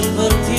seperti